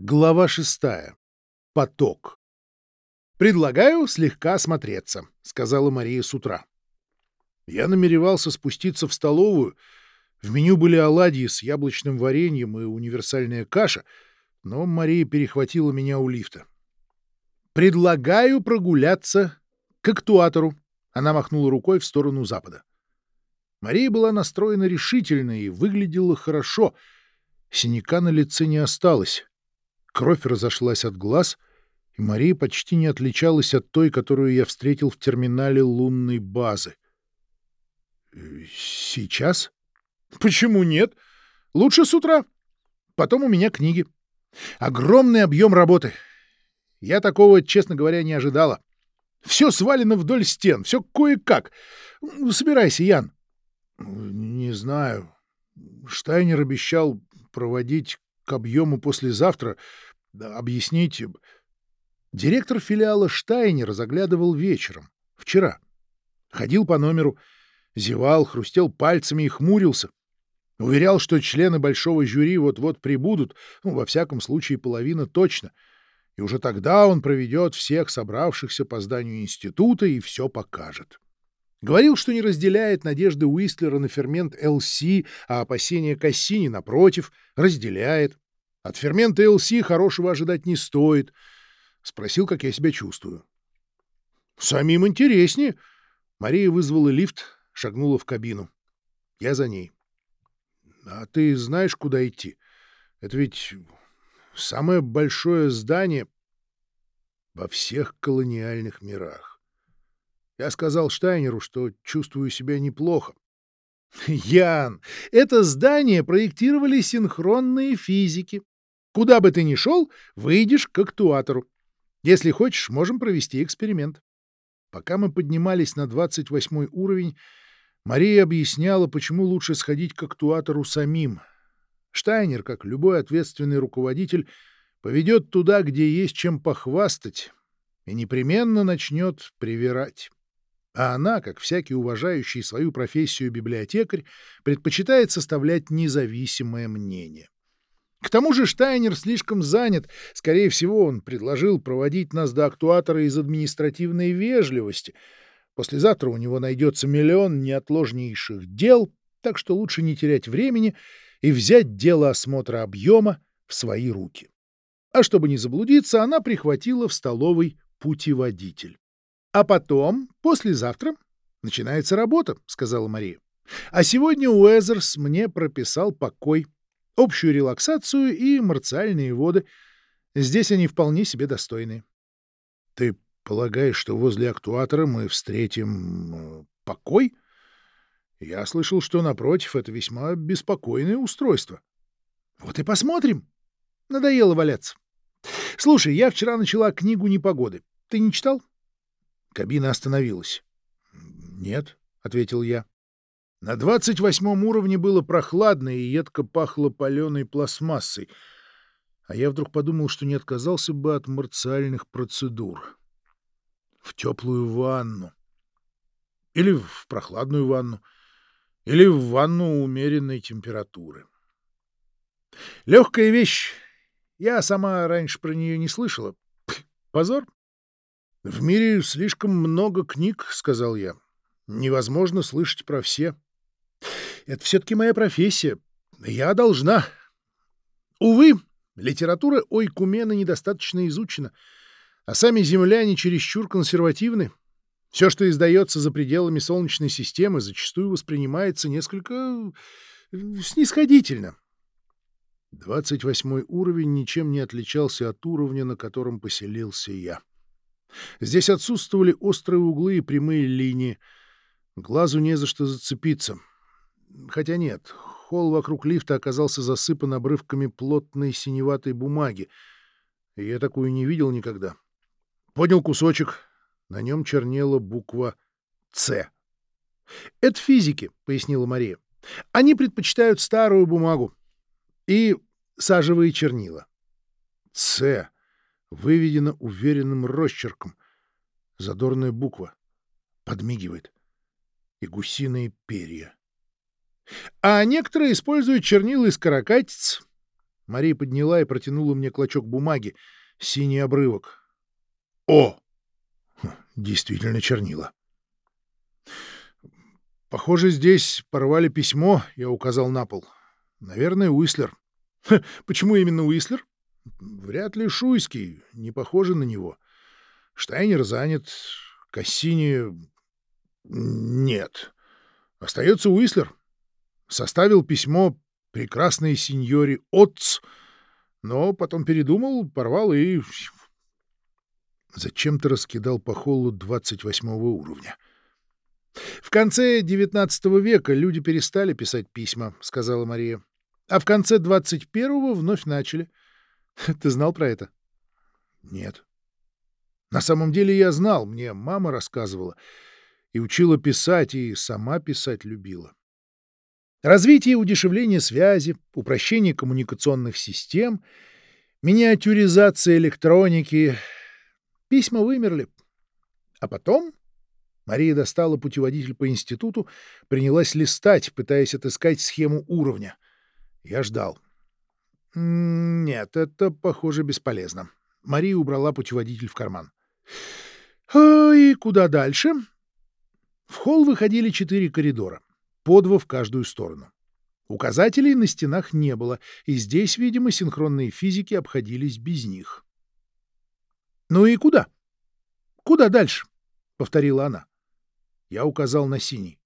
Глава шестая. Поток. «Предлагаю слегка осмотреться», — сказала Мария с утра. Я намеревался спуститься в столовую. В меню были оладьи с яблочным вареньем и универсальная каша, но Мария перехватила меня у лифта. «Предлагаю прогуляться к актуатору», — она махнула рукой в сторону запада. Мария была настроена решительно и выглядела хорошо. Синяка на лице не осталось. Кровь разошлась от глаз, и Мария почти не отличалась от той, которую я встретил в терминале лунной базы. «Сейчас? Почему нет? Лучше с утра. Потом у меня книги. Огромный объем работы. Я такого, честно говоря, не ожидала. Все свалено вдоль стен, все кое-как. Собирайся, Ян. Не знаю. Штайнер обещал проводить к объему послезавтра. Объясните. Директор филиала Штайнер заглядывал вечером, вчера. Ходил по номеру, зевал, хрустел пальцами и хмурился. Уверял, что члены большого жюри вот-вот прибудут, ну, во всяком случае, половина точно. И уже тогда он проведет всех собравшихся по зданию института и все покажет. Говорил, что не разделяет надежды Уистлера на фермент ЛС, а опасения Кассини, напротив, разделяет. От фермента ЛС хорошего ожидать не стоит. Спросил, как я себя чувствую. Самим интереснее. Мария вызвала лифт, шагнула в кабину. Я за ней. А ты знаешь, куда идти? Это ведь самое большое здание во всех колониальных мирах. Я сказал Штайнеру, что чувствую себя неплохо. Ян, это здание проектировали синхронные физики. Куда бы ты ни шел, выйдешь к актуатору. Если хочешь, можем провести эксперимент. Пока мы поднимались на 28 уровень, Мария объясняла, почему лучше сходить к актуатору самим. Штайнер, как любой ответственный руководитель, поведет туда, где есть чем похвастать, и непременно начнет привирать а она, как всякий уважающий свою профессию библиотекарь, предпочитает составлять независимое мнение. К тому же Штайнер слишком занят. Скорее всего, он предложил проводить нас до актуатора из административной вежливости. Послезавтра у него найдется миллион неотложнейших дел, так что лучше не терять времени и взять дело осмотра объема в свои руки. А чтобы не заблудиться, она прихватила в столовой путеводитель. А потом, послезавтра, начинается работа, — сказала Мария. А сегодня Уэзерс мне прописал покой, общую релаксацию и марциальные воды. Здесь они вполне себе достойны. Ты полагаешь, что возле актуатора мы встретим э, покой? Я слышал, что, напротив, это весьма беспокойное устройство. Вот и посмотрим. Надоело валяться. Слушай, я вчера начала книгу «Непогоды». Ты не читал? Кабина остановилась. «Нет», — ответил я. На двадцать восьмом уровне было прохладно и едко пахло паленой пластмассой, а я вдруг подумал, что не отказался бы от марциальных процедур. В теплую ванну. Или в прохладную ванну. Или в ванну умеренной температуры. Легкая вещь. Я сама раньше про нее не слышала. Позор. «В мире слишком много книг», — сказал я. «Невозможно слышать про все. Это все-таки моя профессия. Я должна. Увы, литература Ойкумена недостаточно изучена, а сами земляне чересчур консервативны. Все, что издается за пределами Солнечной системы, зачастую воспринимается несколько э, снисходительно». Двадцать восьмой уровень ничем не отличался от уровня, на котором поселился я. Здесь отсутствовали острые углы и прямые линии. Глазу не за что зацепиться. Хотя нет, холл вокруг лифта оказался засыпан обрывками плотной синеватой бумаги. Я такую не видел никогда. Поднял кусочек. На нем чернела буква «Ц». «Это физики», — пояснила Мария. «Они предпочитают старую бумагу и сажевые чернила». «Ц» выведена уверенным росчерком. Задорная буква. Подмигивает. И гусиные перья. А некоторые используют чернила из каракатиц. Мария подняла и протянула мне клочок бумаги, синий обрывок. О! Хм, действительно чернила. Похоже, здесь порвали письмо, я указал на пол. Наверное, Уислер. Почему именно Уислер? Вряд ли Шуйский, не похоже на него. Штайнер занят, Кассини... Нет. Остается Уислер. Составил письмо прекрасной сеньоре Отц, но потом передумал, порвал и... Зачем ты раскидал по холлу 28 уровня? В конце XIX века люди перестали писать письма, — сказала Мария. А в конце 21-го вновь начали. Ты знал про это? Нет. На самом деле я знал, мне мама рассказывала. И учила писать, и сама писать любила. Развитие и удешевление связи, упрощение коммуникационных систем, миниатюризация электроники. Письма вымерли. А потом Мария достала путеводитель по институту, принялась листать, пытаясь отыскать схему уровня. Я ждал. Нет, это, похоже, бесполезно. Мария убрала путеводитель в карман. А, и куда дальше? В холл выходили четыре коридора по в каждую сторону. Указателей на стенах не было, и здесь, видимо, синхронные физики обходились без них. «Ну и куда? Куда дальше?» — повторила она. Я указал на синий.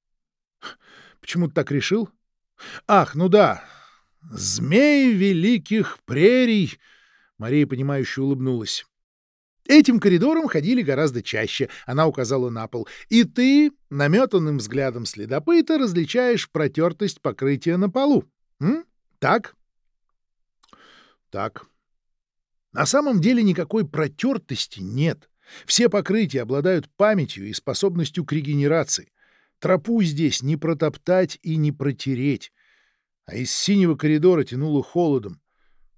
«Почему ты так решил?» «Ах, ну да! Змей великих прерий!» Мария, понимающе улыбнулась. Этим коридором ходили гораздо чаще, она указала на пол, и ты, наметанным взглядом следопыта, различаешь протертость покрытия на полу. М? Так? Так. На самом деле никакой протертости нет. Все покрытия обладают памятью и способностью к регенерации. Тропу здесь не протоптать и не протереть. А из синего коридора тянуло холодом.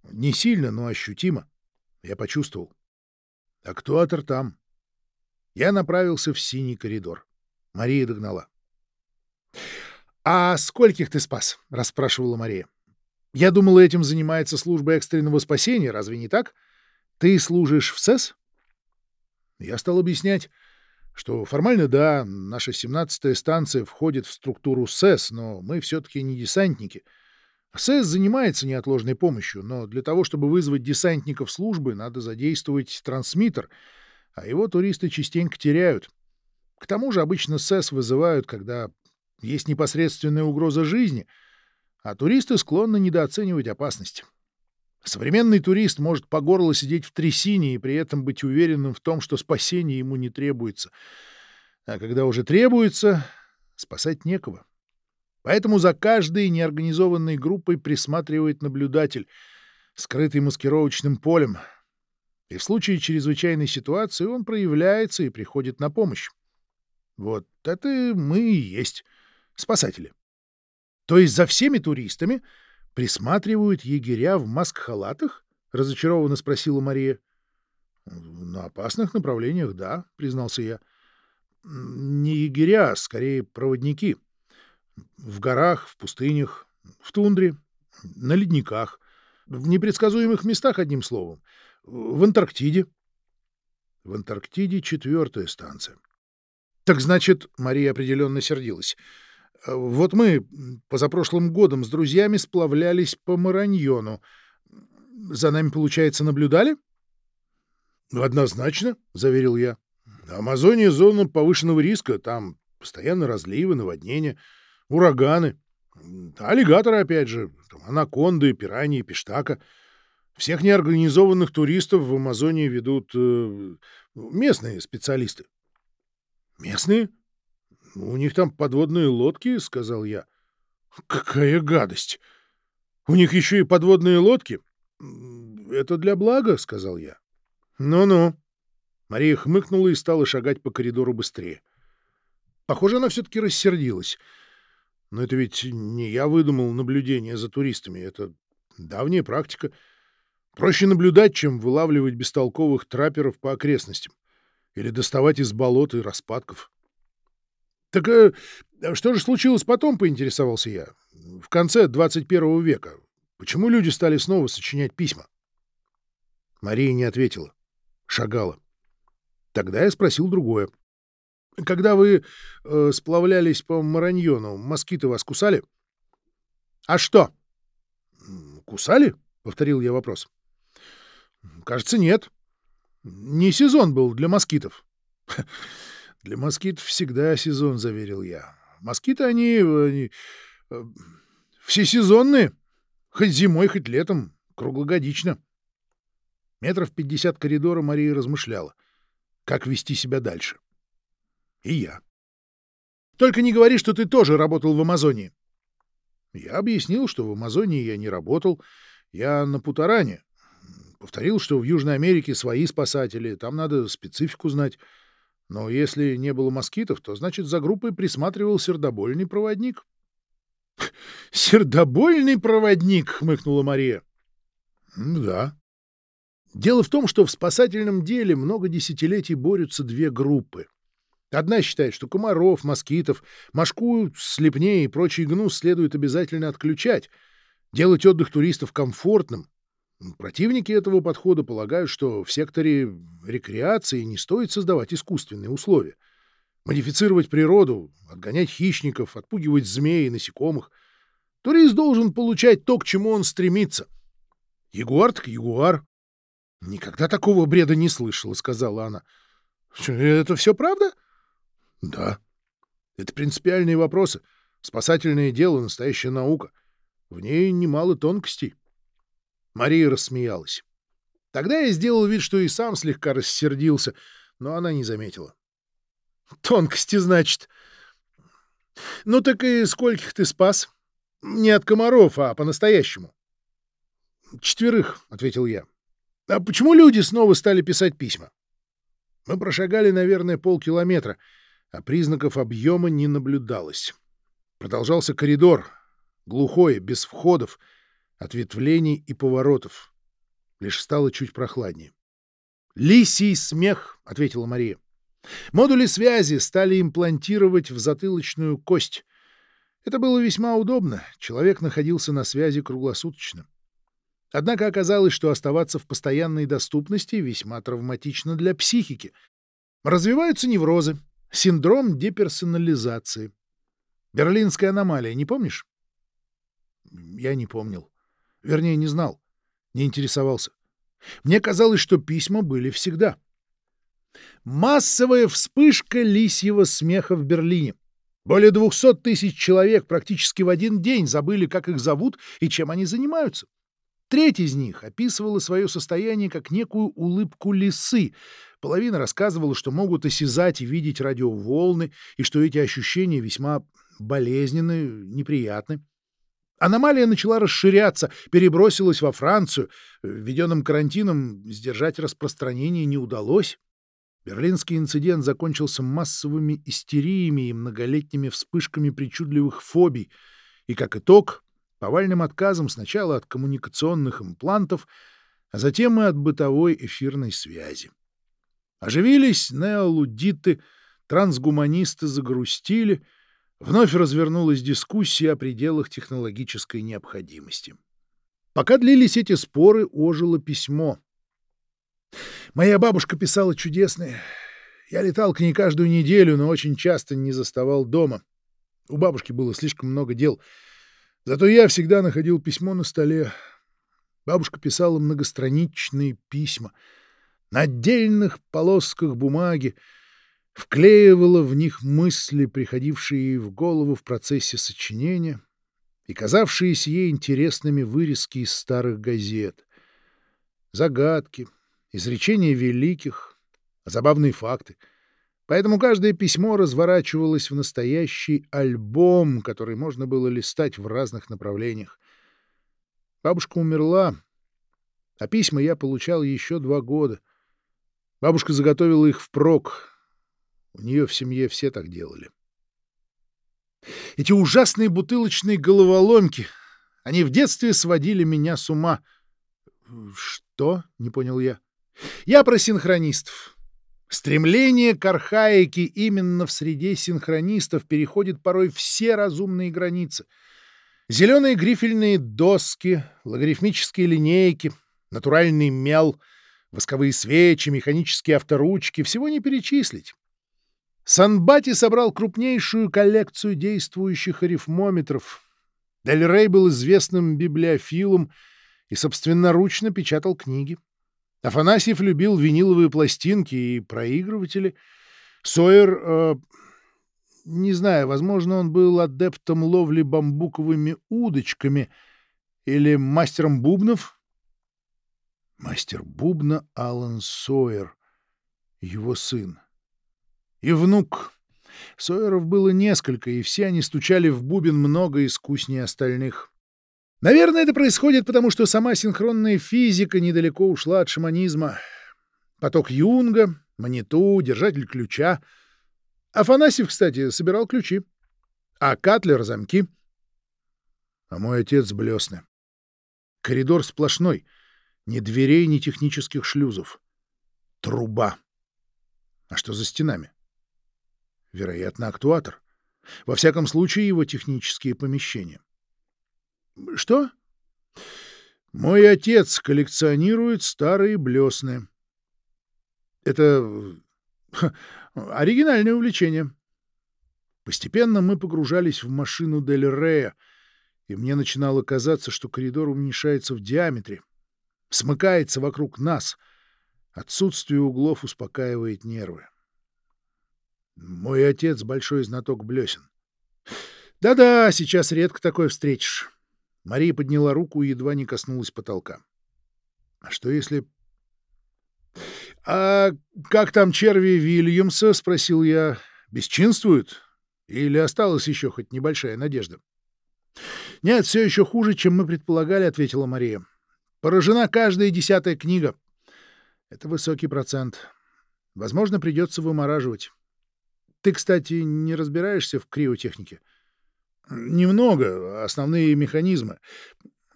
Не сильно, но ощутимо. Я почувствовал. Актуатор там. Я направился в синий коридор. Мария догнала. «А скольких ты спас?» — расспрашивала Мария. «Я думала, этим занимается служба экстренного спасения, разве не так? Ты служишь в СЭС?» Я стал объяснять, что формально, да, наша 17-я станция входит в структуру СЭС, но мы все-таки не десантники — СС занимается неотложной помощью, но для того, чтобы вызвать десантников службы, надо задействовать трансмиттер, а его туристы частенько теряют. К тому же обычно СЭС вызывают, когда есть непосредственная угроза жизни, а туристы склонны недооценивать опасность. Современный турист может по горло сидеть в трясине и при этом быть уверенным в том, что спасение ему не требуется. А когда уже требуется, спасать некого. Поэтому за каждой неорганизованной группой присматривает наблюдатель, скрытый маскировочным полем. И в случае чрезвычайной ситуации он проявляется и приходит на помощь. Вот это мы и есть спасатели. То есть за всеми туристами присматривают егеря в маск-халатах? — разочарованно спросила Мария. — На опасных направлениях, да, — признался я. — Не егеря, а скорее проводники. В горах, в пустынях, в тундре, на ледниках, в непредсказуемых местах, одним словом. В Антарктиде. В Антарктиде четвертая станция. Так значит, Мария определенно сердилась. Вот мы позапрошлым годом с друзьями сплавлялись по Мараньону. За нами, получается, наблюдали? — Однозначно, — заверил я. — Амазония — зона повышенного риска. Там постоянно разливы, наводнения ураганы, аллигаторы, опять же, анаконды, пираньи, пиштака. Всех неорганизованных туристов в Амазонии ведут э, местные специалисты. «Местные? У них там подводные лодки», — сказал я. «Какая гадость! У них еще и подводные лодки?» «Это для блага», — сказал я. «Ну-ну». Мария хмыкнула и стала шагать по коридору быстрее. Похоже, она все-таки рассердилась. Но это ведь не я выдумал наблюдение за туристами, это давняя практика. Проще наблюдать, чем вылавливать бестолковых трапперов по окрестностям или доставать из болот и распадков. «Так э, что же случилось потом?» — поинтересовался я. «В конце 21 века. Почему люди стали снова сочинять письма? Мария не ответила. Шагала. Тогда я спросил другое. Когда вы э, сплавлялись по Мараньону, москиты вас кусали? — А что? — Кусали? — повторил я вопрос. — Кажется, нет. Не сезон был для москитов. — Для москитов всегда сезон, — заверил я. Москиты, они, они э, всесезонные. Хоть зимой, хоть летом. Круглогодично. Метров пятьдесят коридора Мария размышляла. Как вести себя дальше? И я. Только не говори, что ты тоже работал в Амазонии. Я объяснил, что в Амазонии я не работал. Я на Путаране. Повторил, что в Южной Америке свои спасатели, там надо специфику знать. Но если не было москитов, то, значит, за группой присматривал сердобольный проводник. — Сердобольный проводник! — хмыкнула Мария. — Да. Дело в том, что в спасательном деле много десятилетий борются две группы. Одна считает, что комаров, москитов, мошку, слепней и прочий гнус следует обязательно отключать, делать отдых туристов комфортным. Противники этого подхода полагают, что в секторе рекреации не стоит создавать искусственные условия. Модифицировать природу, отгонять хищников, отпугивать змей и насекомых. Турист должен получать то, к чему он стремится. Ягуар так ягуар. — Никогда такого бреда не слышала, — сказала она. — Это все правда? — да. Это принципиальные вопросы. Спасательное дело — настоящая наука. В ней немало тонкостей. Мария рассмеялась. Тогда я сделал вид, что и сам слегка рассердился, но она не заметила. «Тонкости, значит. Ну так и скольких ты спас? Не от комаров, а по-настоящему». «Четверых», — ответил я. «А почему люди снова стали писать письма?» Мы прошагали, наверное, полкилометра — а признаков объема не наблюдалось. Продолжался коридор, глухой, без входов, ответвлений и поворотов. Лишь стало чуть прохладнее. «Лисий смех», — ответила Мария. Модули связи стали имплантировать в затылочную кость. Это было весьма удобно, человек находился на связи круглосуточно. Однако оказалось, что оставаться в постоянной доступности весьма травматично для психики. Развиваются неврозы, Синдром деперсонализации. Берлинская аномалия, не помнишь? Я не помнил. Вернее, не знал. Не интересовался. Мне казалось, что письма были всегда. Массовая вспышка лисьего смеха в Берлине. Более двухсот тысяч человек практически в один день забыли, как их зовут и чем они занимаются. Треть из них описывала свое состояние как некую улыбку лисы. Половина рассказывала, что могут осязать и видеть радиоволны, и что эти ощущения весьма болезненны, неприятны. Аномалия начала расширяться, перебросилась во Францию. Введенным карантином сдержать распространение не удалось. Берлинский инцидент закончился массовыми истериями и многолетними вспышками причудливых фобий. И, как итог, повальным отказом сначала от коммуникационных имплантов, а затем и от бытовой эфирной связи. Оживились неолудиты, трансгуманисты загрустили, вновь развернулась дискуссия о пределах технологической необходимости. Пока длились эти споры, ожило письмо. Моя бабушка писала чудесные. Я летал к ней каждую неделю, но очень часто не заставал дома. У бабушки было слишком много дел — Зато я всегда находил письмо на столе. Бабушка писала многостраничные письма. На отдельных полосках бумаги вклеивала в них мысли, приходившие ей в голову в процессе сочинения и казавшиеся ей интересными вырезки из старых газет. Загадки, изречения великих, забавные факты — Поэтому каждое письмо разворачивалось в настоящий альбом, который можно было листать в разных направлениях. Бабушка умерла, а письма я получал еще два года. Бабушка заготовила их впрок. У нее в семье все так делали. Эти ужасные бутылочные головоломки, они в детстве сводили меня с ума. — Что? — не понял я. — Я про синхронистов. Стремление к архаике именно в среде синхронистов переходит порой все разумные границы. Зеленые грифельные доски, логарифмические линейки, натуральный мел, восковые свечи, механические авторучки — всего не перечислить. Санбати собрал крупнейшую коллекцию действующих арифмометров. Дель Рей был известным библиофилом и собственноручно печатал книги. Афанасьев любил виниловые пластинки и проигрыватели. Сойер, э, не знаю, возможно, он был адептом ловли бамбуковыми удочками или мастером бубнов. Мастер бубна Алан Сойер, его сын. И внук. Сойеров было несколько, и все они стучали в бубен много искуснее остальных. Наверное, это происходит потому, что сама синхронная физика недалеко ушла от шаманизма. Поток Юнга, Маниту, держатель ключа. Афанасьев, кстати, собирал ключи. А Катлер — замки. А мой отец — блесны. Коридор сплошной. Ни дверей, ни технических шлюзов. Труба. А что за стенами? Вероятно, актуатор. Во всяком случае, его технические помещения. — Что? — Мой отец коллекционирует старые блесны. Это ха, оригинальное увлечение. Постепенно мы погружались в машину Дель Рея, и мне начинало казаться, что коридор уменьшается в диаметре, смыкается вокруг нас. Отсутствие углов успокаивает нервы. Мой отец — большой знаток блесен. Да-да, сейчас редко такое встретишь. Мария подняла руку и едва не коснулась потолка. А что если... — А как там черви Вильямса? — спросил я. — Бесчинствуют? Или осталась еще хоть небольшая надежда? — Нет, все еще хуже, чем мы предполагали, — ответила Мария. — Поражена каждая десятая книга. Это высокий процент. Возможно, придется вымораживать. Ты, кстати, не разбираешься в криотехнике? — Немного. Основные механизмы.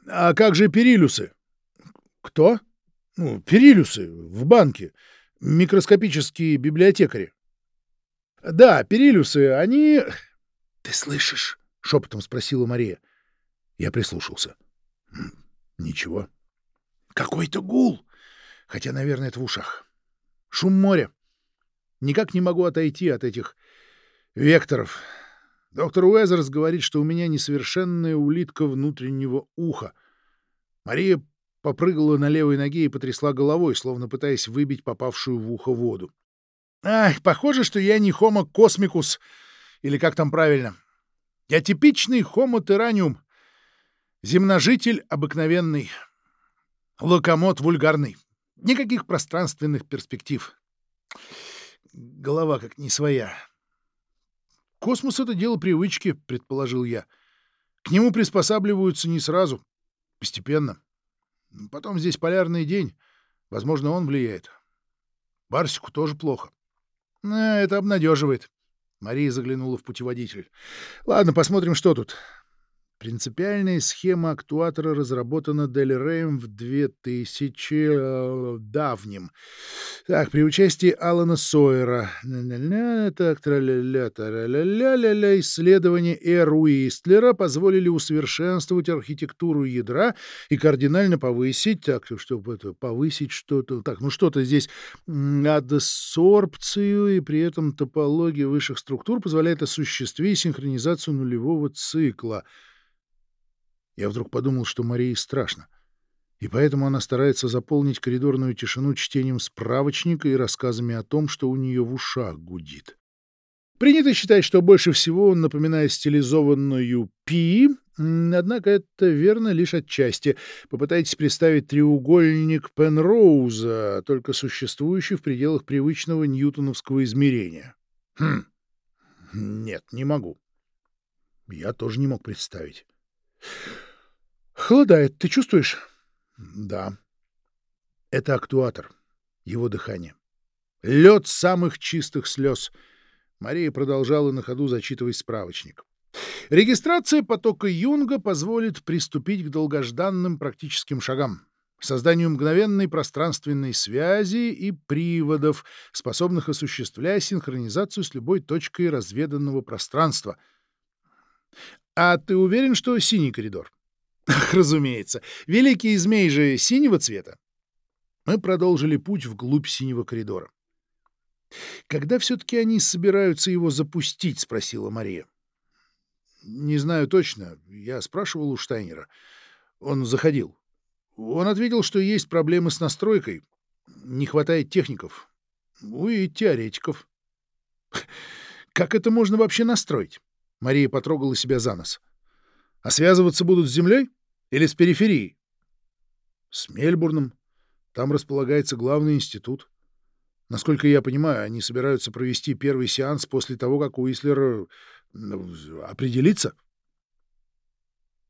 А как же перилюсы? — Кто? — Ну, перилюсы в банке. Микроскопические библиотекари. — Да, перилюсы, они... — Ты слышишь? — шепотом спросила Мария. Я прислушался. — Ничего. — Какой-то гул. Хотя, наверное, это в ушах. Шум моря. Никак не могу отойти от этих векторов. Доктор Уэзерс говорит, что у меня несовершенная улитка внутреннего уха. Мария попрыгала на левой ноге и потрясла головой, словно пытаясь выбить попавшую в ухо воду. Ах, похоже, что я не хомо космикус, или как там правильно. Я типичный хомо терраниум, земножитель обыкновенный, локомот вульгарный. Никаких пространственных перспектив. Голова как не своя. Космос — это дело привычки, предположил я. К нему приспосабливаются не сразу, постепенно. Потом здесь полярный день. Возможно, он влияет. Барсику тоже плохо. А, это обнадеживает. Мария заглянула в путеводитель. Ладно, посмотрим, что тут. Принципиальная схема актуатора разработана Дель Рейм в 2000 э, давнем. Так, при участии Алана Сойера. Исследования Эр Уистлера позволили усовершенствовать архитектуру ядра и кардинально повысить, так, чтобы это, повысить что-то, так, ну что-то здесь, адсорбцию, и при этом топология высших структур позволяет осуществить синхронизацию нулевого цикла — я вдруг подумал, что Марии страшно. И поэтому она старается заполнить коридорную тишину чтением справочника и рассказами о том, что у нее в ушах гудит. Принято считать, что больше всего он напоминает стилизованную «пи», однако это верно лишь отчасти. Попытайтесь представить треугольник Пенроуза, только существующий в пределах привычного ньютоновского измерения. Хм, нет, не могу. Я тоже не мог представить. Холодает, ты чувствуешь? Да. Это актуатор. Его дыхание. Лед самых чистых слез. Мария продолжала на ходу зачитывать справочник. Регистрация потока Юнга позволит приступить к долгожданным практическим шагам созданию мгновенной пространственной связи и приводов, способных осуществлять синхронизацию с любой точкой разведанного пространства. А ты уверен, что синий коридор? Ах, разумеется. Великий змей же синего цвета. Мы продолжили путь вглубь синего коридора. «Когда все-таки они собираются его запустить?» — спросила Мария. «Не знаю точно. Я спрашивал у Штайнера. Он заходил. Он ответил, что есть проблемы с настройкой. Не хватает техников. Ну и теоретиков. Как это можно вообще настроить? Мария потрогала себя за нос. А связываться будут с землей или с периферией? С Мельбурном. Там располагается главный институт. Насколько я понимаю, они собираются провести первый сеанс после того, как Уислер определится.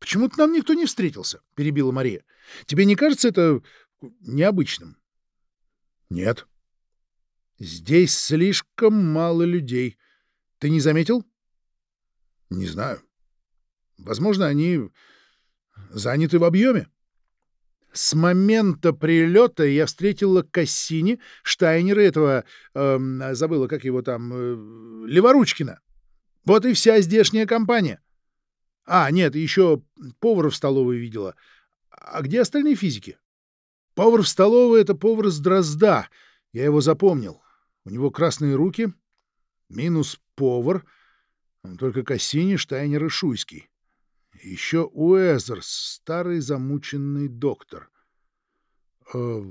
«Почему-то нам никто не встретился», — перебила Мария. «Тебе не кажется это необычным?» «Нет». «Здесь слишком мало людей. Ты не заметил?» «Не знаю. Возможно, они заняты в объеме». С момента прилета я встретила Кассини, Штайнера этого, э, забыла, как его там, э, Леворучкина. Вот и вся здешняя компания. А, нет, еще повара в столовой видела. А где остальные физики? Повар в столовой — это повар с Дрозда. Я его запомнил. У него красные руки, минус повар, только Кассини, Штайнер и Шуйский. Еще Уэзерс, старый замученный доктор. «Э,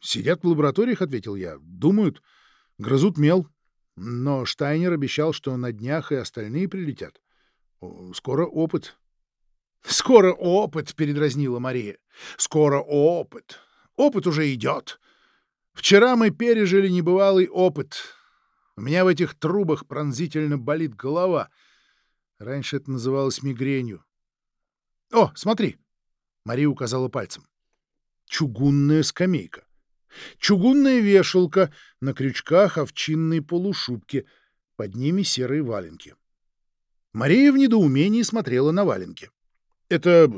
«Сидят в лабораториях», — ответил я. «Думают, грызут мел. Но Штайнер обещал, что на днях и остальные прилетят. Скоро опыт. — Скоро опыт, — передразнила Мария. — Скоро опыт. Опыт уже идет. Вчера мы пережили небывалый опыт. У меня в этих трубах пронзительно болит голова. Раньше это называлось мигренью. — О, смотри! — Мария указала пальцем. Чугунная скамейка. Чугунная вешалка, на крючках овчинные полушубки, под ними серые валенки. — Мария в недоумении смотрела на валенки. «Это...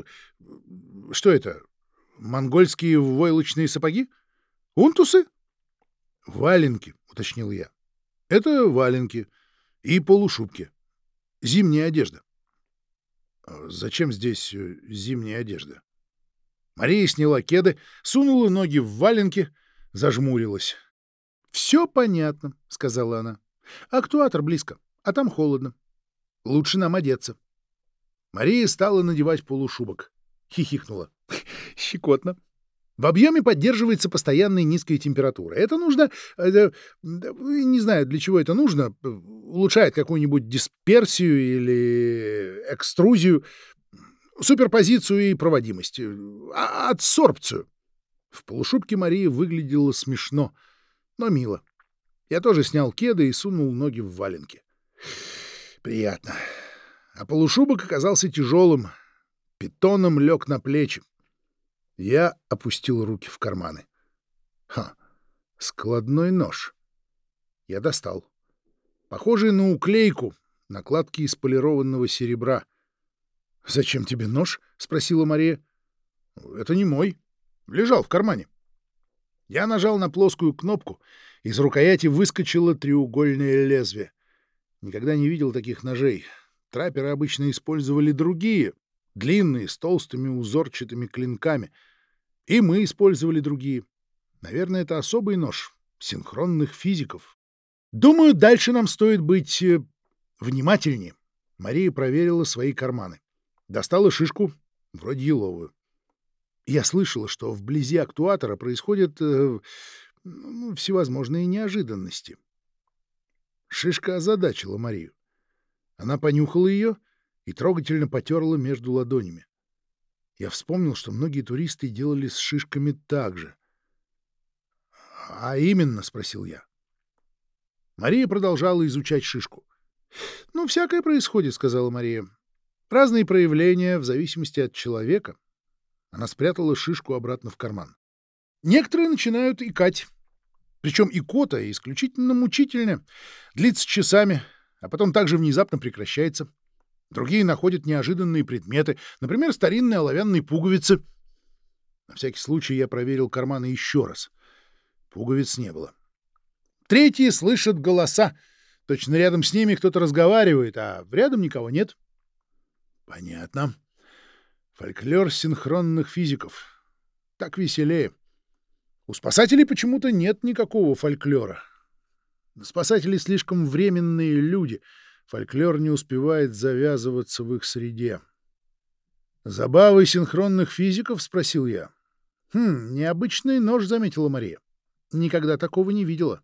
что это? Монгольские войлочные сапоги? Унтусы?» «Валенки», — уточнил я. «Это валенки и полушубки. Зимняя одежда». А «Зачем здесь э, зимняя одежда?» Мария сняла кеды, сунула ноги в валенки, зажмурилась. «Все понятно», — сказала она. «Актуатор близко, а там холодно. Лучше нам одеться. Мария стала надевать полушубок. Хихикнула. Щекотно. В объеме поддерживается постоянная низкая температура. Это нужно... Это, не знаю, для чего это нужно. Улучшает какую-нибудь дисперсию или экструзию, суперпозицию и проводимость. А адсорбцию. В полушубке Мария выглядела смешно, но мило. Я тоже снял кеды и сунул ноги в валенки. Приятно. А полушубок оказался тяжелым. Питоном лег на плечи. Я опустил руки в карманы. Ха, складной нож. Я достал. Похожий на уклейку, накладки из полированного серебра. — Зачем тебе нож? — спросила Мария. — Это не мой. Лежал в кармане. Я нажал на плоскую кнопку, из рукояти выскочило треугольное лезвие. Никогда не видел таких ножей. Трапперы обычно использовали другие, длинные, с толстыми узорчатыми клинками. И мы использовали другие. Наверное, это особый нож синхронных физиков. Думаю, дальше нам стоит быть э, внимательнее. Мария проверила свои карманы. Достала шишку, вроде еловую. Я слышала, что вблизи актуатора происходят э, ну, всевозможные неожиданности. Шишка озадачила Марию. Она понюхала ее и трогательно потерла между ладонями. Я вспомнил, что многие туристы делали с шишками так же. — А именно? — спросил я. Мария продолжала изучать шишку. — Ну, всякое происходит, — сказала Мария. — Разные проявления в зависимости от человека. Она спрятала шишку обратно в карман. Некоторые начинают икать. Причем икота исключительно мучительная, длится часами, а потом также внезапно прекращается. Другие находят неожиданные предметы, например, старинные оловянные пуговицы. На всякий случай я проверил карманы еще раз. Пуговиц не было. Третьи слышат голоса. Точно рядом с ними кто-то разговаривает, а рядом никого нет. Понятно. Фольклор синхронных физиков. Так веселее. У спасателей почему-то нет никакого фольклора. Спасатели слишком временные люди. Фольклор не успевает завязываться в их среде. «Забавы синхронных физиков?» — спросил я. «Хм, необычный нож», — заметила Мария. «Никогда такого не видела».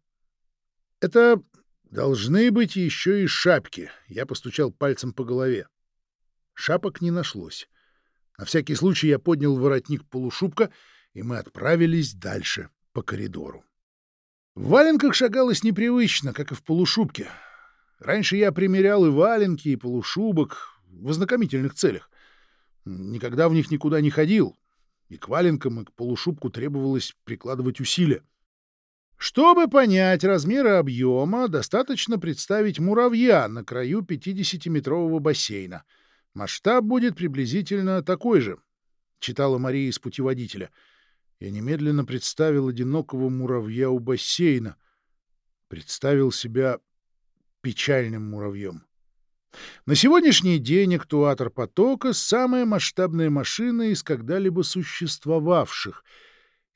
«Это должны быть еще и шапки», — я постучал пальцем по голове. Шапок не нашлось. На всякий случай я поднял воротник полушубка, и мы отправились дальше по коридору. В валенках шагалось непривычно, как и в полушубке. Раньше я примерял и валенки, и полушубок в ознакомительных целях. Никогда в них никуда не ходил, и к валенкам, и к полушубку требовалось прикладывать усилия. Чтобы понять размеры объема, достаточно представить муравья на краю 50-метрового бассейна. Масштаб будет приблизительно такой же, — читала Мария из путеводителя. Я немедленно представил одинокого муравья у бассейна. Представил себя печальным муравьем. На сегодняшний день актуатор потока — самая масштабная машина из когда-либо существовавших.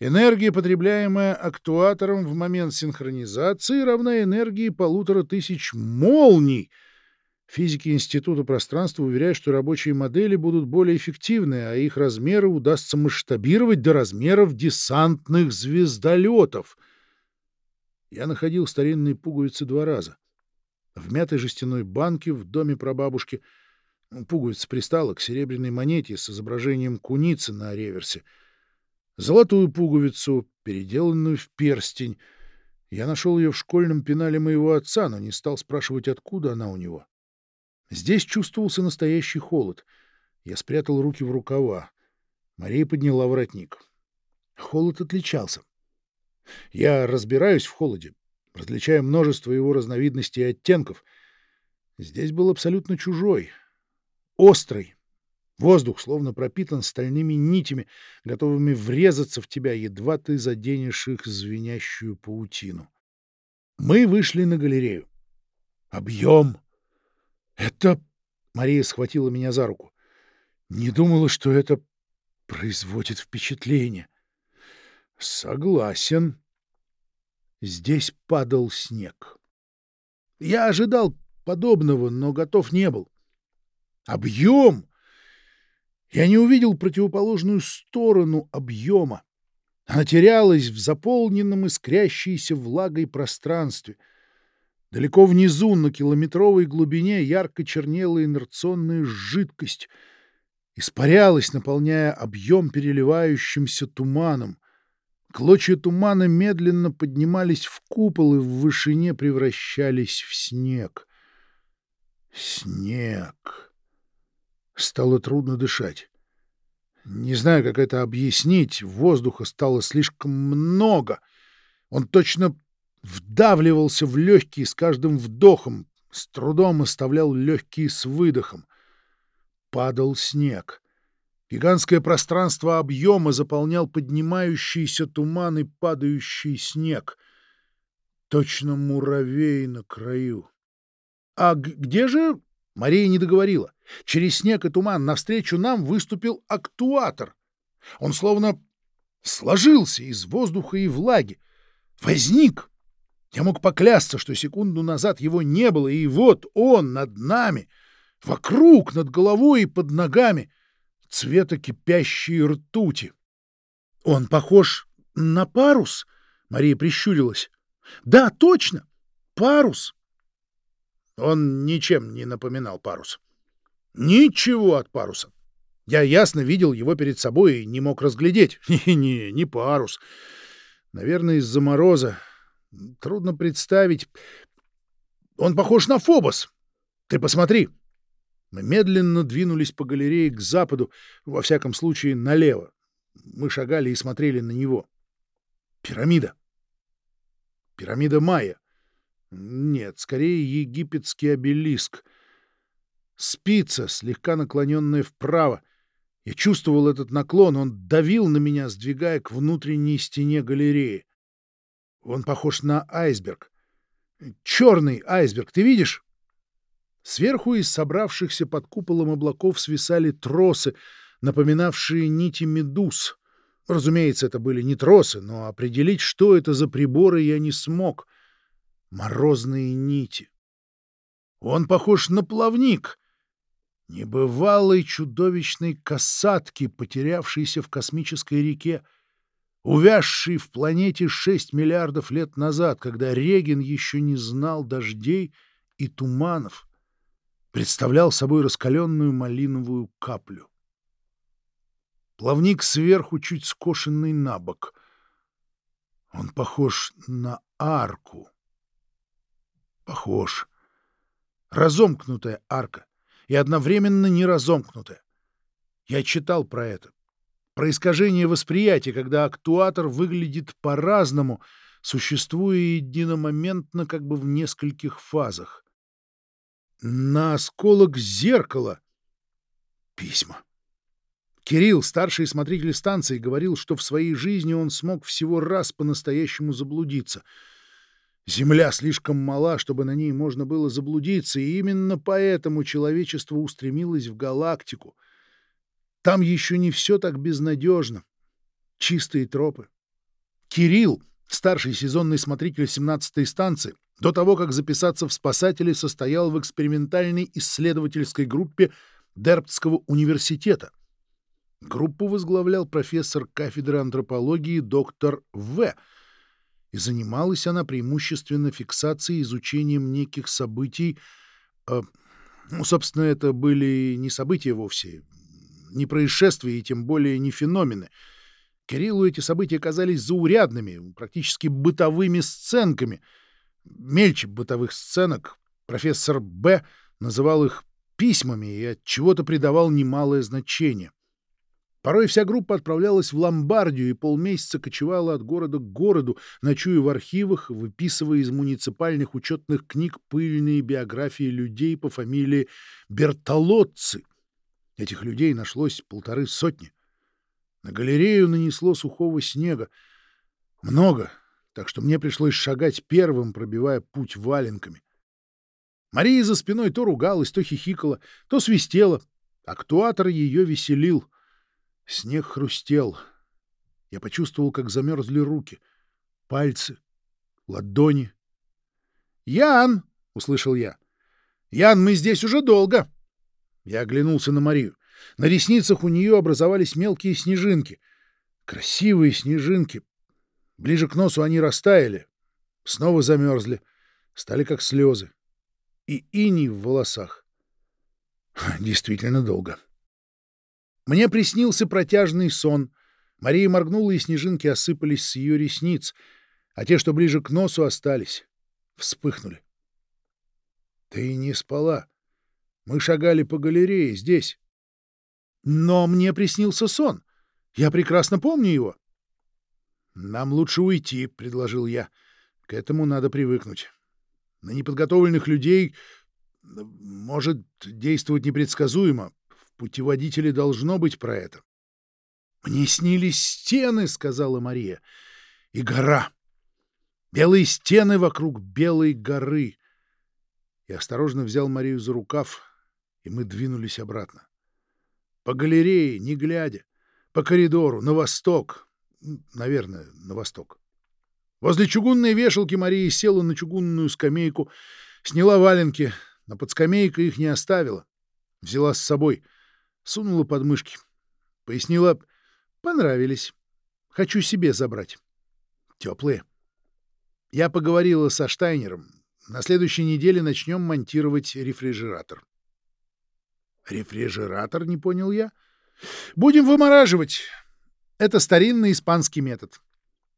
Энергия, потребляемая актуатором в момент синхронизации, равна энергии полутора тысяч молний. Физики Института пространства уверяют, что рабочие модели будут более эффективны, а их размеры удастся масштабировать до размеров десантных звездолетов. Я находил старинные пуговицы два раза в мятой жестяной банке в доме прабабушки. Пуговица пристала к серебряной монете с изображением куницы на реверсе. Золотую пуговицу, переделанную в перстень. Я нашел ее в школьном пенале моего отца, но не стал спрашивать, откуда она у него. Здесь чувствовался настоящий холод. Я спрятал руки в рукава. Мария подняла воротник. Холод отличался. Я разбираюсь в холоде, различая множество его разновидностей и оттенков. Здесь был абсолютно чужой, острый. Воздух словно пропитан стальными нитями, готовыми врезаться в тебя, едва ты заденешь их звенящую паутину. Мы вышли на галерею. Объем! Это... Мария схватила меня за руку. Не думала, что это производит впечатление. Согласен. Здесь падал снег. Я ожидал подобного, но готов не был. Объем! Я не увидел противоположную сторону объема. Она терялась в заполненном искрящейся влагой пространстве. Далеко внизу, на километровой глубине, ярко чернела инерционная жидкость. Испарялась, наполняя объем переливающимся туманом. Клочья тумана медленно поднимались в купол и в вышине превращались в снег. Снег. Стало трудно дышать. Не знаю, как это объяснить. Воздуха стало слишком много. Он точно вдавливался в легкие с каждым вдохом, с трудом оставлял легкие с выдохом. Падал снег. Гигантское пространство объема заполнял поднимающийся туман и падающий снег. Точно муравей на краю. «А где же...» — Мария не договорила. Через снег и туман навстречу нам выступил актуатор. Он словно сложился из воздуха и влаги. Возник. Я мог поклясться, что секунду назад его не было, и вот он над нами, вокруг, над головой и под ногами — цвета кипящей ртути. — Он похож на парус? — Мария прищурилась. — Да, точно! Парус! Он ничем не напоминал парус. Ничего от паруса. Я ясно видел его перед собой и не мог разглядеть. Не, не парус. Наверное, из-за мороза. Трудно представить. Он похож на Фобос. Ты посмотри. — мы медленно двинулись по галерее к западу, во всяком случае налево. Мы шагали и смотрели на него. Пирамида. Пирамида Майя. Нет, скорее египетский обелиск. Спица, слегка наклоненная вправо. Я чувствовал этот наклон, он давил на меня, сдвигая к внутренней стене галереи. Он похож на айсберг. Черный айсберг, ты видишь? Сверху из собравшихся под куполом облаков свисали тросы, напоминавшие нити медуз. Разумеется, это были не тросы, но определить, что это за приборы, я не смог. Морозные нити. Он похож на плавник. Небывалой чудовищной касатки, потерявшейся в космической реке, увязшей в планете 6 миллиардов лет назад, когда Реген еще не знал дождей и туманов, представлял собой раскаленную малиновую каплю. Плавник сверху чуть скошенный на бок. Он похож на арку. Похож. Разомкнутая арка и одновременно неразомкнутая. Я читал про это. Про искажение восприятия, когда актуатор выглядит по-разному, существуя единомоментно как бы в нескольких фазах. На осколок зеркала письма. Кирилл, старший смотритель станции, говорил, что в своей жизни он смог всего раз по-настоящему заблудиться. Земля слишком мала, чтобы на ней можно было заблудиться, и именно поэтому человечество устремилось в галактику. Там еще не все так безнадежно. Чистые тропы. Кирилл, старший сезонный смотритель 17-й станции, до того, как записаться в спасатели, состоял в экспериментальной исследовательской группе Дерптского университета — Группу возглавлял профессор кафедры антропологии доктор В. И занималась она преимущественно фиксацией и изучением неких событий. Э, ну, собственно, это были не события вовсе, не происшествия и тем более не феномены. Кириллу эти события казались заурядными, практически бытовыми сценками. Мельче бытовых сценок профессор Б. называл их письмами и от чего-то придавал немалое значение. Порой вся группа отправлялась в Ломбардию и полмесяца кочевала от города к городу, ночуя в архивах, выписывая из муниципальных учетных книг пыльные биографии людей по фамилии Бертолотцы. Этих людей нашлось полторы сотни. На галерею нанесло сухого снега. Много, так что мне пришлось шагать первым, пробивая путь валенками. Мария за спиной то ругалась, то хихикала, то свистела. Актуатор ее веселил — Снег хрустел. Я почувствовал, как замерзли руки, пальцы, ладони. «Ян!» — услышал я. «Ян, мы здесь уже долго!» Я оглянулся на Марию. На ресницах у нее образовались мелкие снежинки. Красивые снежинки. Ближе к носу они растаяли. Снова замерзли. Стали как слезы. И иней в волосах. Действительно долго. Мне приснился протяжный сон. Мария моргнула, и снежинки осыпались с ее ресниц, а те, что ближе к носу, остались. Вспыхнули. — Ты не спала. Мы шагали по галерее здесь. — Но мне приснился сон. Я прекрасно помню его. — Нам лучше уйти, — предложил я. К этому надо привыкнуть. На неподготовленных людей может действовать непредсказуемо. Путеводителе должно быть про это. — Мне снились стены, — сказала Мария, — и гора. Белые стены вокруг белой горы. Я осторожно взял Марию за рукав, и мы двинулись обратно. По галерее, не глядя, по коридору, на восток. Наверное, на восток. Возле чугунной вешалки Мария села на чугунную скамейку, сняла валенки, но под скамейкой их не оставила. Взяла с собой — сунула под мышки. Пояснила, понравились. Хочу себе забрать. Теплые. Я поговорила со Штайнером. На следующей неделе начнем монтировать рефрижератор. Рефрижератор, не понял я. Будем вымораживать. Это старинный испанский метод.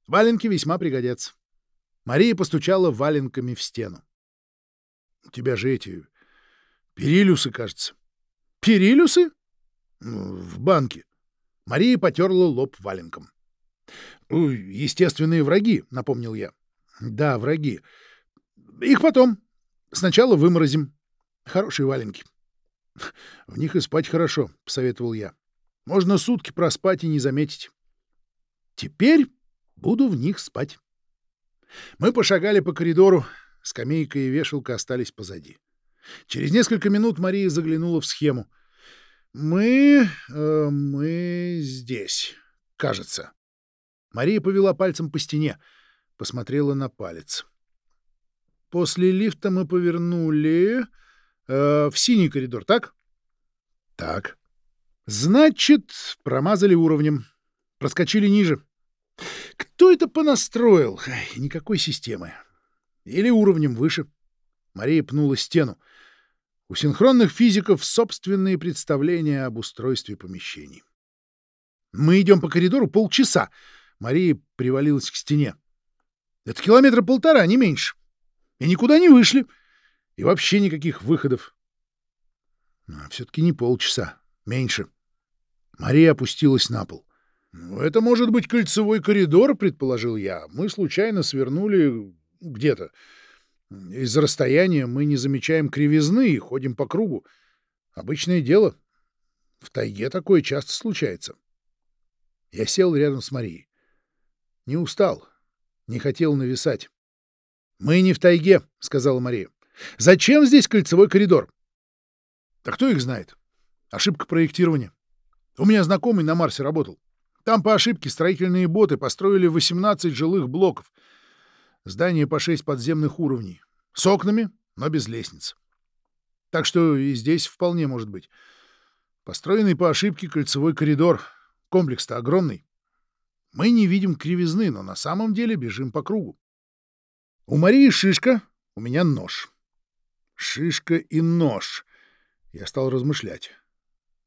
Валенки весьма пригодятся. Мария постучала валенками в стену. — У тебя же эти... перилюсы, кажется. — Перилюсы? В банке. Мария потерла лоб валенком. «Естественные враги», — напомнил я. «Да, враги. Их потом. Сначала выморозим. Хорошие валенки». «В них и спать хорошо», — посоветовал я. «Можно сутки проспать и не заметить». «Теперь буду в них спать». Мы пошагали по коридору, скамейка и вешалка остались позади. Через несколько минут Мария заглянула в схему. «Мы... Э, мы здесь, кажется». Мария повела пальцем по стене, посмотрела на палец. «После лифта мы повернули э, в синий коридор, так?» «Так». «Значит, промазали уровнем, проскочили ниже. Кто это понастроил? Никакой системы. Или уровнем выше». Мария пнула стену. У синхронных физиков собственные представления об устройстве помещений. Мы идем по коридору полчаса. Мария привалилась к стене. Это километра полтора, не меньше. И никуда не вышли. И вообще никаких выходов. А все-таки не полчаса. Меньше. Мария опустилась на пол. «Ну, это может быть кольцевой коридор», — предположил я. «Мы случайно свернули где-то. Из-за расстояния мы не замечаем кривизны и ходим по кругу. Обычное дело. В тайге такое часто случается. Я сел рядом с Марией. Не устал, не хотел нависать. «Мы не в тайге», — сказала Мария. «Зачем здесь кольцевой коридор?» «Да кто их знает? Ошибка проектирования. У меня знакомый на Марсе работал. Там по ошибке строительные боты построили 18 жилых блоков. Здание по 6 подземных уровней. С окнами, но без лестниц. Так что и здесь вполне может быть. Построенный по ошибке кольцевой коридор. Комплекс-то огромный. Мы не видим кривизны, но на самом деле бежим по кругу. У Марии шишка, у меня нож. Шишка и нож. Я стал размышлять.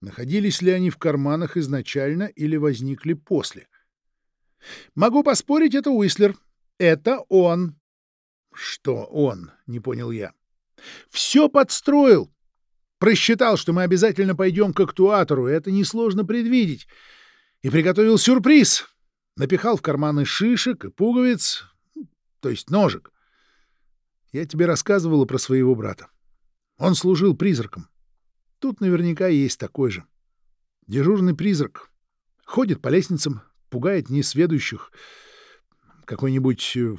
Находились ли они в карманах изначально или возникли после? Могу поспорить, это Уислер. Это он. Что он? Не понял я. Все подстроил. Просчитал, что мы обязательно пойдем к актуатору, это несложно предвидеть. И приготовил сюрприз. Напихал в карманы шишек и пуговиц, то есть ножек. Я тебе рассказывала про своего брата. Он служил призраком. Тут наверняка есть такой же. Дежурный призрак. Ходит по лестницам, пугает несведущих. Какой-нибудь э,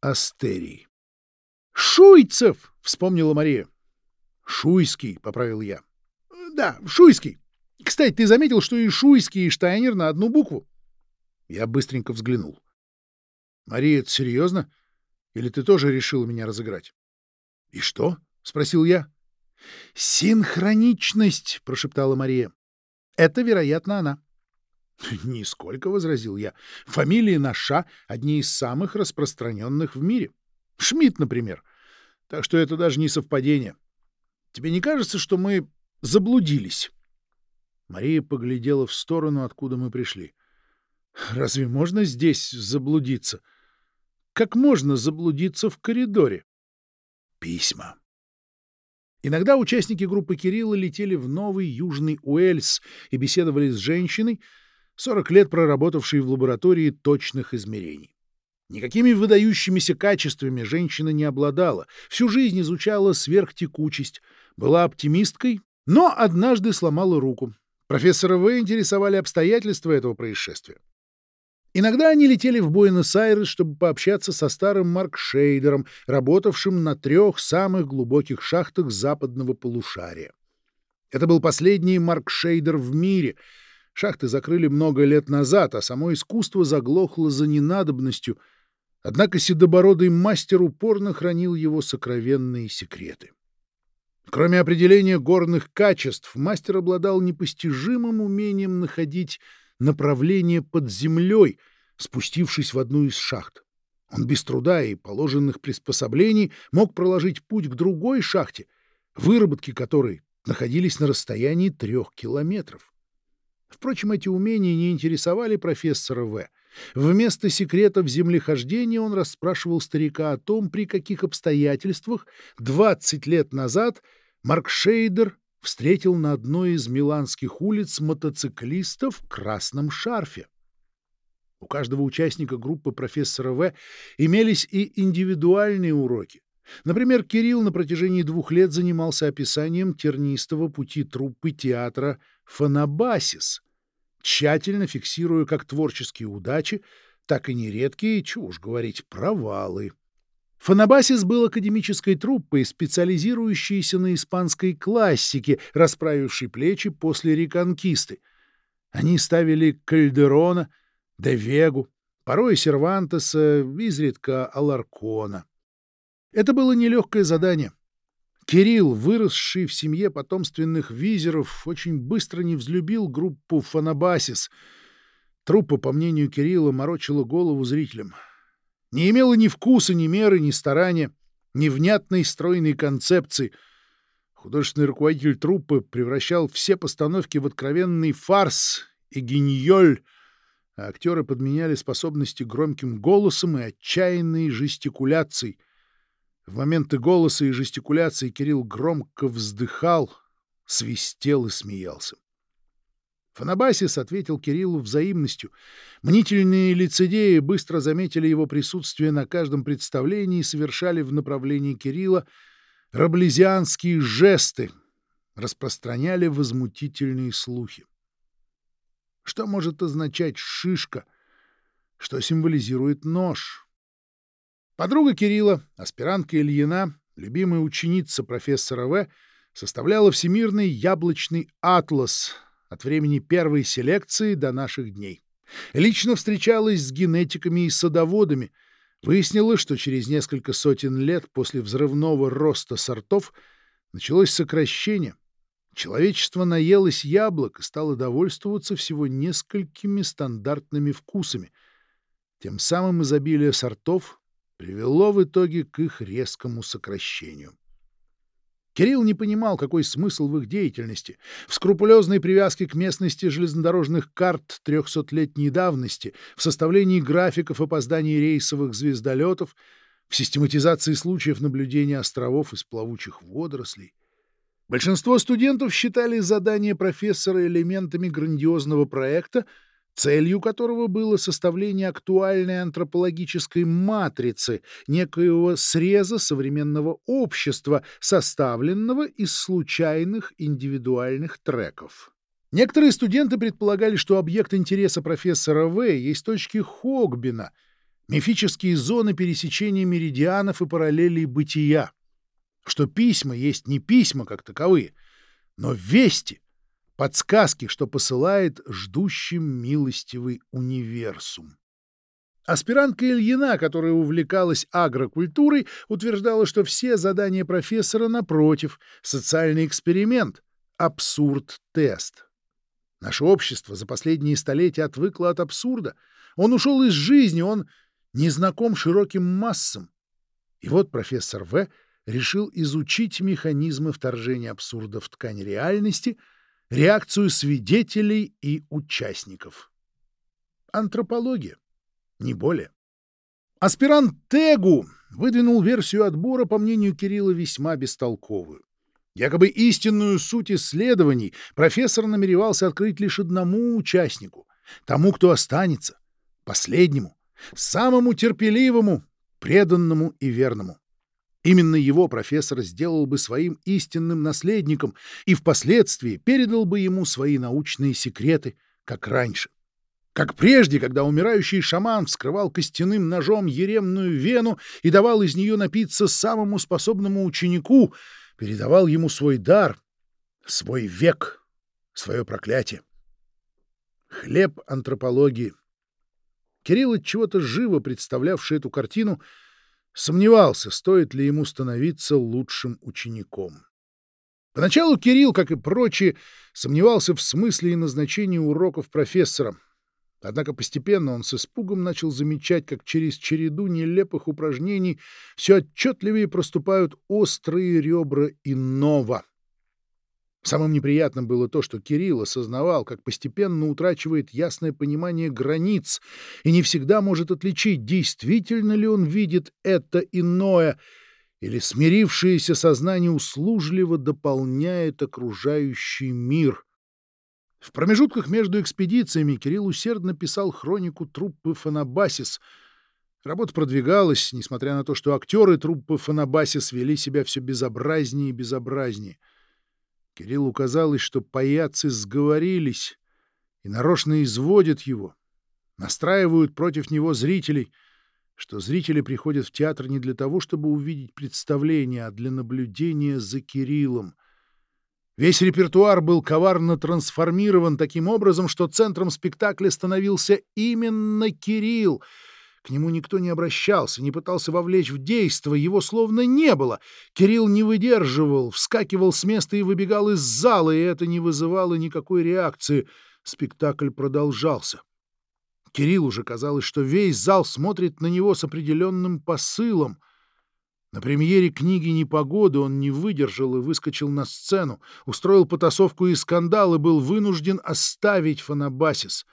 Астерий. «Шуйцев!» — вспомнила Мария. «Шуйский», — поправил я. «Да, Шуйский. Кстати, ты заметил, что и Шуйский, и Штайнер на одну букву?» Я быстренько взглянул. «Мария, это серьезно? Или ты тоже решила меня разыграть?» «И что?» — спросил я. «Синхроничность!» — прошептала Мария. «Это, вероятно, она». «Нисколько», — возразил я. «Фамилии на одни из самых распространенных в мире. Шмидт, например. Так что это даже не совпадение. Тебе не кажется, что мы заблудились?» Мария поглядела в сторону, откуда мы пришли. «Разве можно здесь заблудиться? Как можно заблудиться в коридоре?» «Письма», Иногда участники группы Кирилла летели в Новый Южный Уэльс и беседовали с женщиной, 40 лет проработавшей в лаборатории точных измерений. Никакими выдающимися качествами женщина не обладала, всю жизнь изучала сверхтекучесть, была оптимисткой, но однажды сломала руку. Профессора В. интересовали обстоятельства этого происшествия. Иногда они летели в Буэнос-Айрес, чтобы пообщаться со старым Марк Шейдером, работавшим на трех самых глубоких шахтах западного полушария. Это был последний Марк Шейдер в мире — Шахты закрыли много лет назад, а само искусство заглохло за ненадобностью. Однако седобородый мастер упорно хранил его сокровенные секреты. Кроме определения горных качеств, мастер обладал непостижимым умением находить направление под землей, спустившись в одну из шахт. Он без труда и положенных приспособлений мог проложить путь к другой шахте, выработки которой находились на расстоянии трех километров. Впрочем, эти умения не интересовали профессора В. Вместо секретов землехождения он расспрашивал старика о том, при каких обстоятельствах 20 лет назад Марк Шейдер встретил на одной из миланских улиц мотоциклиста в красном шарфе. У каждого участника группы профессора В имелись и индивидуальные уроки. Например, Кирилл на протяжении двух лет занимался описанием тернистого пути труппы театра «Фанабасис», тщательно фиксируя как творческие удачи, так и нередкие, уж говорить, провалы. Фанабасис был академической труппой, специализирующейся на испанской классике, расправившей плечи после реконкисты. Они ставили Кальдерона, Де Вегу, порой Сервантеса, изредка Аларкона. Это было нелегкое задание. Кирилл, выросший в семье потомственных визеров, очень быстро не взлюбил группу «Фанабасис». Труппа, по мнению Кирилла, морочила голову зрителям. Не имела ни вкуса, ни меры, ни старания, ни внятной стройной концепции. Художественный руководитель труппы превращал все постановки в откровенный фарс и гиньоль, а актеры подменяли способности громким голосом и отчаянной жестикуляцией — в моменты голоса и жестикуляции Кирилл громко вздыхал, свистел и смеялся. Фанабасис ответил Кириллу взаимностью. Мнительные лицедеи быстро заметили его присутствие на каждом представлении и совершали в направлении Кирилла раблезианские жесты, распространяли возмутительные слухи. Что может означать «шишка», что символизирует нож? Подруга Кирилла, аспирантка Ильина, любимая ученица профессора В, составляла всемирный яблочный атлас от времени первой селекции до наших дней. Лично встречалась с генетиками и садоводами, выяснила, что через несколько сотен лет после взрывного роста сортов началось сокращение. Человечество наелось яблок и стало довольствоваться всего несколькими стандартными вкусами. Тем самым изобилие сортов привело в итоге к их резкому сокращению. Кирилл не понимал, какой смысл в их деятельности, в скрупулезной привязке к местности железнодорожных карт трехсотлетней давности, в составлении графиков опозданий рейсовых звездолетов, в систематизации случаев наблюдения островов из плавучих водорослей. Большинство студентов считали задания профессора элементами грандиозного проекта, целью которого было составление актуальной антропологической матрицы, некоего среза современного общества, составленного из случайных индивидуальных треков. Некоторые студенты предполагали, что объект интереса профессора В есть точки Хогбина, мифические зоны пересечения меридианов и параллелей бытия, что письма есть не письма как таковые, но вести — подсказки, что посылает ждущим милостивый универсум. Аспирантка Ильина, которая увлекалась агрокультурой, утверждала, что все задания профессора, напротив, социальный эксперимент, абсурд-тест. Наше общество за последние столетия отвыкло от абсурда. Он ушел из жизни, он не знаком широким массам. И вот профессор В. решил изучить механизмы вторжения абсурда в ткань реальности — реакцию свидетелей и участников. Антропология, не более. Аспирант Тегу выдвинул версию отбора, по мнению Кирилла, весьма бестолковую. Якобы истинную суть исследований профессор намеревался открыть лишь одному участнику, тому, кто останется, последнему, самому терпеливому, преданному и верному. Именно его профессор сделал бы своим истинным наследником и впоследствии передал бы ему свои научные секреты, как раньше. Как прежде, когда умирающий шаман вскрывал костяным ножом еремную вену и давал из нее напиться самому способному ученику, передавал ему свой дар, свой век, свое проклятие. Хлеб антропологии. Кирилл от чего-то живо представлявший эту картину — Сомневался, стоит ли ему становиться лучшим учеником. Поначалу Кирилл, как и прочие, сомневался в смысле и назначении уроков профессора. Однако постепенно он с испугом начал замечать, как через череду нелепых упражнений все отчетливее проступают острые ребра иного. Самым неприятным было то, что Кирилл осознавал, как постепенно утрачивает ясное понимание границ и не всегда может отличить, действительно ли он видит это иное, или смирившееся сознание услужливо дополняет окружающий мир. В промежутках между экспедициями Кирилл усердно писал хронику труппы «Фанабасис», Работа продвигалась, несмотря на то, что актеры труппы «Фанабасис» вели себя все безобразнее и безобразнее. Кириллу казалось, что паяцы сговорились и нарочно изводят его, настраивают против него зрителей, что зрители приходят в театр не для того, чтобы увидеть представление, а для наблюдения за Кириллом. Весь репертуар был коварно трансформирован таким образом, что центром спектакля становился именно Кирилл. К нему никто не обращался, не пытался вовлечь в действо, его словно не было. Кирилл не выдерживал, вскакивал с места и выбегал из зала, и это не вызывало никакой реакции. Спектакль продолжался. Кириллу уже казалось, что весь зал смотрит на него с определенным посылом. На премьере книги «Непогоды» он не выдержал и выскочил на сцену, устроил потасовку и скандал и был вынужден оставить Фанабасис.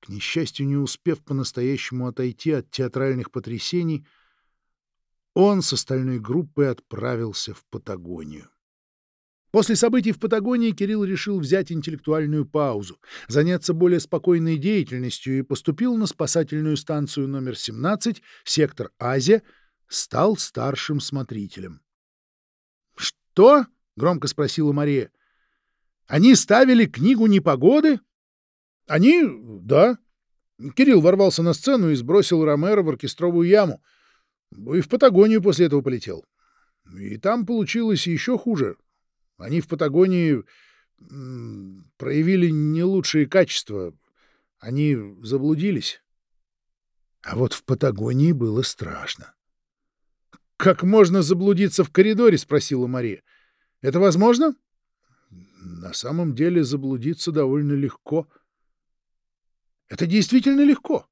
К несчастью, не успев по-настоящему отойти от театральных потрясений, он с остальной группой отправился в Патагонию. После событий в Патагонии Кирилл решил взять интеллектуальную паузу, заняться более спокойной деятельностью и поступил на спасательную станцию номер 17, сектор Азия, стал старшим смотрителем. «Что?» — громко спросила Мария. «Они ставили книгу непогоды?» «Они? Да». Кирилл ворвался на сцену и сбросил Ромеро в оркестровую яму. И в Патагонию после этого полетел. И там получилось еще хуже. Они в Патагонии проявили не лучшие качества. Они заблудились. А вот в Патагонии было страшно. «Как можно заблудиться в коридоре?» — спросила Мария. «Это возможно?» «На самом деле заблудиться довольно легко». «Это действительно легко.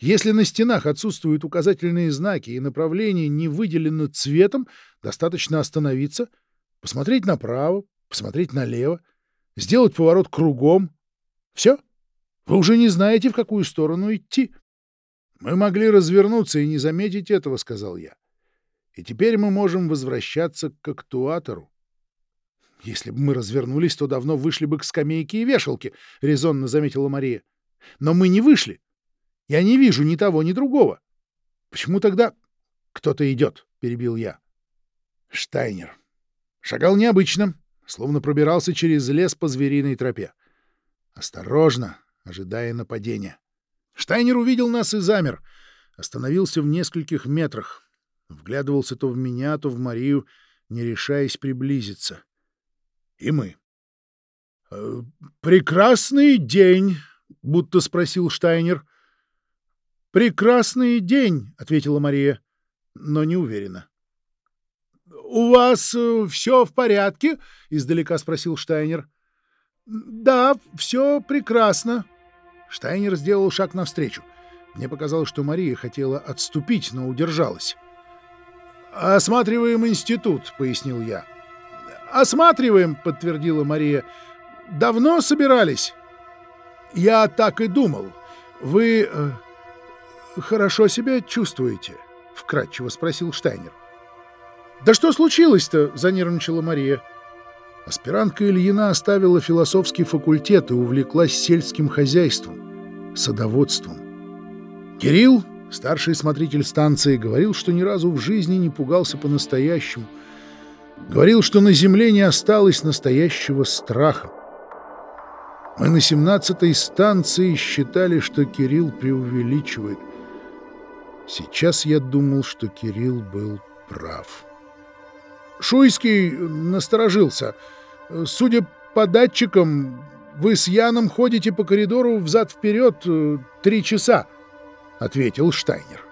Если на стенах отсутствуют указательные знаки и направление не выделено цветом, достаточно остановиться — посмотреть направо, посмотреть налево, сделать поворот кругом. Все. Вы уже не знаете, в какую сторону идти. Мы могли развернуться и не заметить этого, — сказал я. И теперь мы можем возвращаться к актуатору. Если бы мы развернулись, то давно вышли бы к скамейке и вешалке, — резонно заметила Мария. Но мы не вышли. Я не вижу ни того, ни другого. Почему тогда... Кто-то идет, — перебил я. Штайнер. Шагал необычно, словно пробирался через лес по звериной тропе. Осторожно, ожидая нападения. Штайнер увидел нас и замер. Остановился в нескольких метрах. Вглядывался то в меня, то в Марию, не решаясь приблизиться. И мы. «Э, «Прекрасный день!» — будто спросил Штайнер. «Прекрасный день!» — ответила Мария, но не уверенно у вас э, все в порядке?» — издалека спросил Штайнер. «Да, все прекрасно». Штайнер сделал шаг навстречу. Мне показалось, что Мария хотела отступить, но удержалась. «Осматриваем институт», — пояснил я. «Осматриваем», — подтвердила Мария. «Давно собирались?» «Я так и думал. Вы э, хорошо себя чувствуете?» — вкратчиво спросил Штайнер. «Да что случилось-то?» — занервничала Мария. Аспирантка Ильина оставила философский факультет и увлеклась сельским хозяйством, садоводством. Кирилл, старший смотритель станции, говорил, что ни разу в жизни не пугался по-настоящему. Говорил, что на земле не осталось настоящего страха. Мы на семнадцатой станции считали, что Кирилл преувеличивает. Сейчас я думал, что Кирилл был прав. Шуйский насторожился. Судя по датчикам, вы с Яном ходите по коридору взад-вперед э, три часа, — ответил Штайнер.